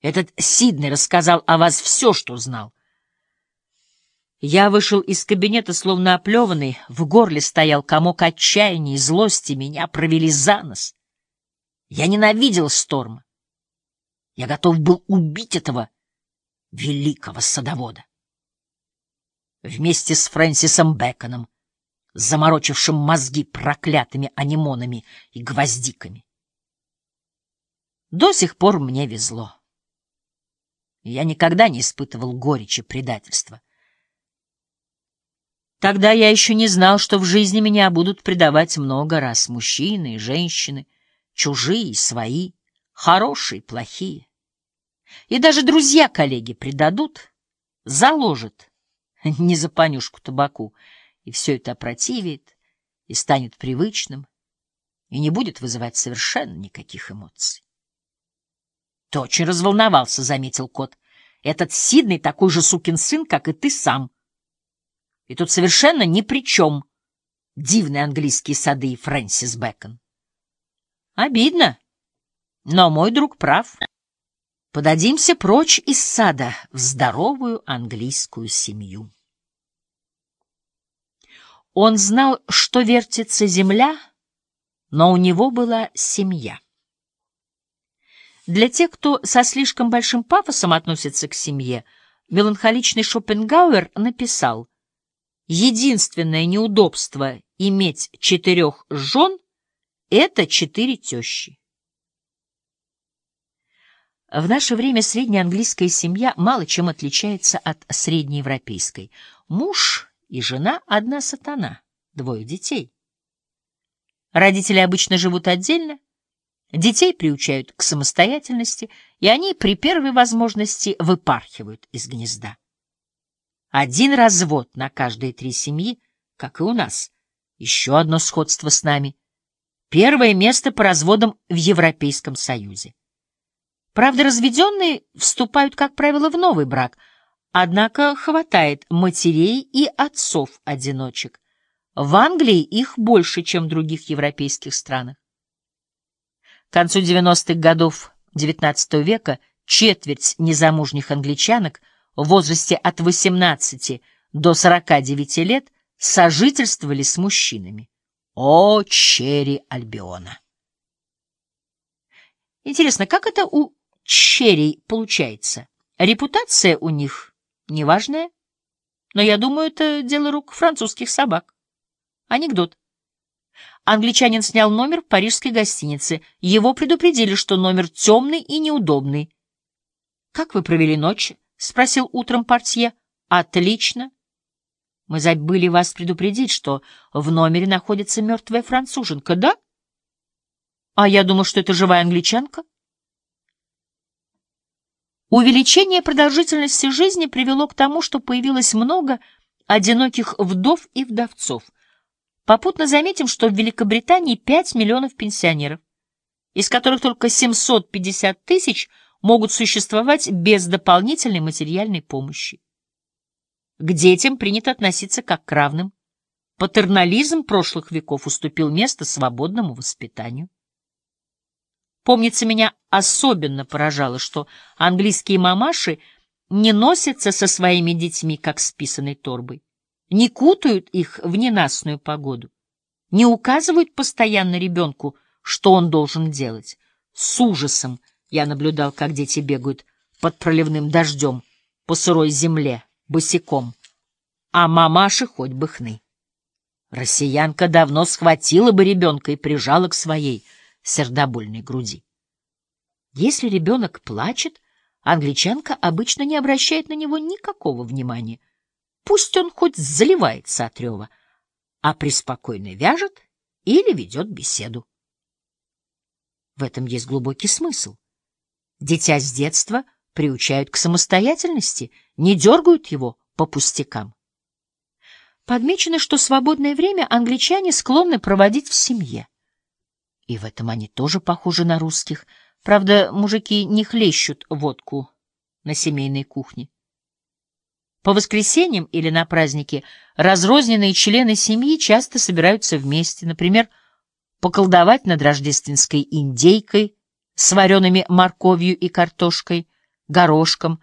Этот Сиднey рассказал о вас все, что знал. Я вышел из кабинета, словно оплеванный, в горле стоял комок отчаяния и злости, меня провели за нос. Я ненавидел Сторма. Я готов был убить этого великого садовода. Вместе с Фрэнсисом Бэконом, заморочившим мозги проклятыми анимонами и гвоздиками. До сих пор мне везло. Я никогда не испытывал горечи предательства. Тогда я еще не знал, что в жизни меня будут предавать много раз мужчины и женщины, чужие и свои, хорошие и плохие. И даже друзья-коллеги предадут, заложат, не за понюшку табаку, и все это опротивит, и станет привычным, и не будет вызывать совершенно никаких эмоций. — Ты очень разволновался, — заметил кот. — Этот Сидный такой же сукин сын, как и ты сам. — и тут совершенно ни при чем дивные английские сады и Фрэнсис Бэкон. Обидно, но мой друг прав. Подадимся прочь из сада в здоровую английскую семью. Он знал, что вертится земля, но у него была семья. Для тех, кто со слишком большим пафосом относится к семье, меланхоличный Шопенгауэр написал — Единственное неудобство иметь четырех жен — это четыре тещи. В наше время средняя английская семья мало чем отличается от среднеевропейской. Муж и жена — одна сатана, двое детей. Родители обычно живут отдельно, детей приучают к самостоятельности, и они при первой возможности выпархивают из гнезда. Один развод на каждые три семьи, как и у нас. Еще одно сходство с нами. Первое место по разводам в Европейском Союзе. Правда, разведенные вступают, как правило, в новый брак, однако хватает матерей и отцов-одиночек. В Англии их больше, чем в других европейских странах. К концу 90-х годов XIX века четверть незамужних англичанок – в возрасте от 18 до 49 лет сожительствовали с мужчинами. О, черри Альбиона! Интересно, как это у черей получается? Репутация у них неважная, но я думаю, это дело рук французских собак. Анекдот. Англичанин снял номер в парижской гостинице. Его предупредили, что номер темный и неудобный. «Как вы провели ночь?» — спросил утром портье. — Отлично. Мы забыли вас предупредить, что в номере находится мертвая француженка, да? А я думал, что это живая англичанка. Увеличение продолжительности жизни привело к тому, что появилось много одиноких вдов и вдовцов. Попутно заметим, что в Великобритании 5 миллионов пенсионеров, из которых только 750 тысяч — могут существовать без дополнительной материальной помощи. К детям принято относиться как к равным. Патернализм прошлых веков уступил место свободному воспитанию. Помнится, меня особенно поражало, что английские мамаши не носятся со своими детьми, как с писаной торбой, не кутают их в ненастную погоду, не указывают постоянно ребенку, что он должен делать, с ужасом я наблюдал, как дети бегают под проливным дождем по сырой земле, босиком. А мамаши хоть бы хны. Россиянка давно схватила бы ребенка и прижала к своей сердобольной груди. Если ребенок плачет, англичанка обычно не обращает на него никакого внимания. Пусть он хоть заливается от рева, а преспокойно вяжет или ведет беседу. В этом есть глубокий смысл. Дитя с детства приучают к самостоятельности, не дергают его по пустякам. Подмечено, что свободное время англичане склонны проводить в семье. И в этом они тоже похожи на русских. Правда, мужики не хлещут водку на семейной кухне. По воскресеньям или на праздники разрозненные члены семьи часто собираются вместе, например, поколдовать над рождественской индейкой, с вареными морковью и картошкой, горошком,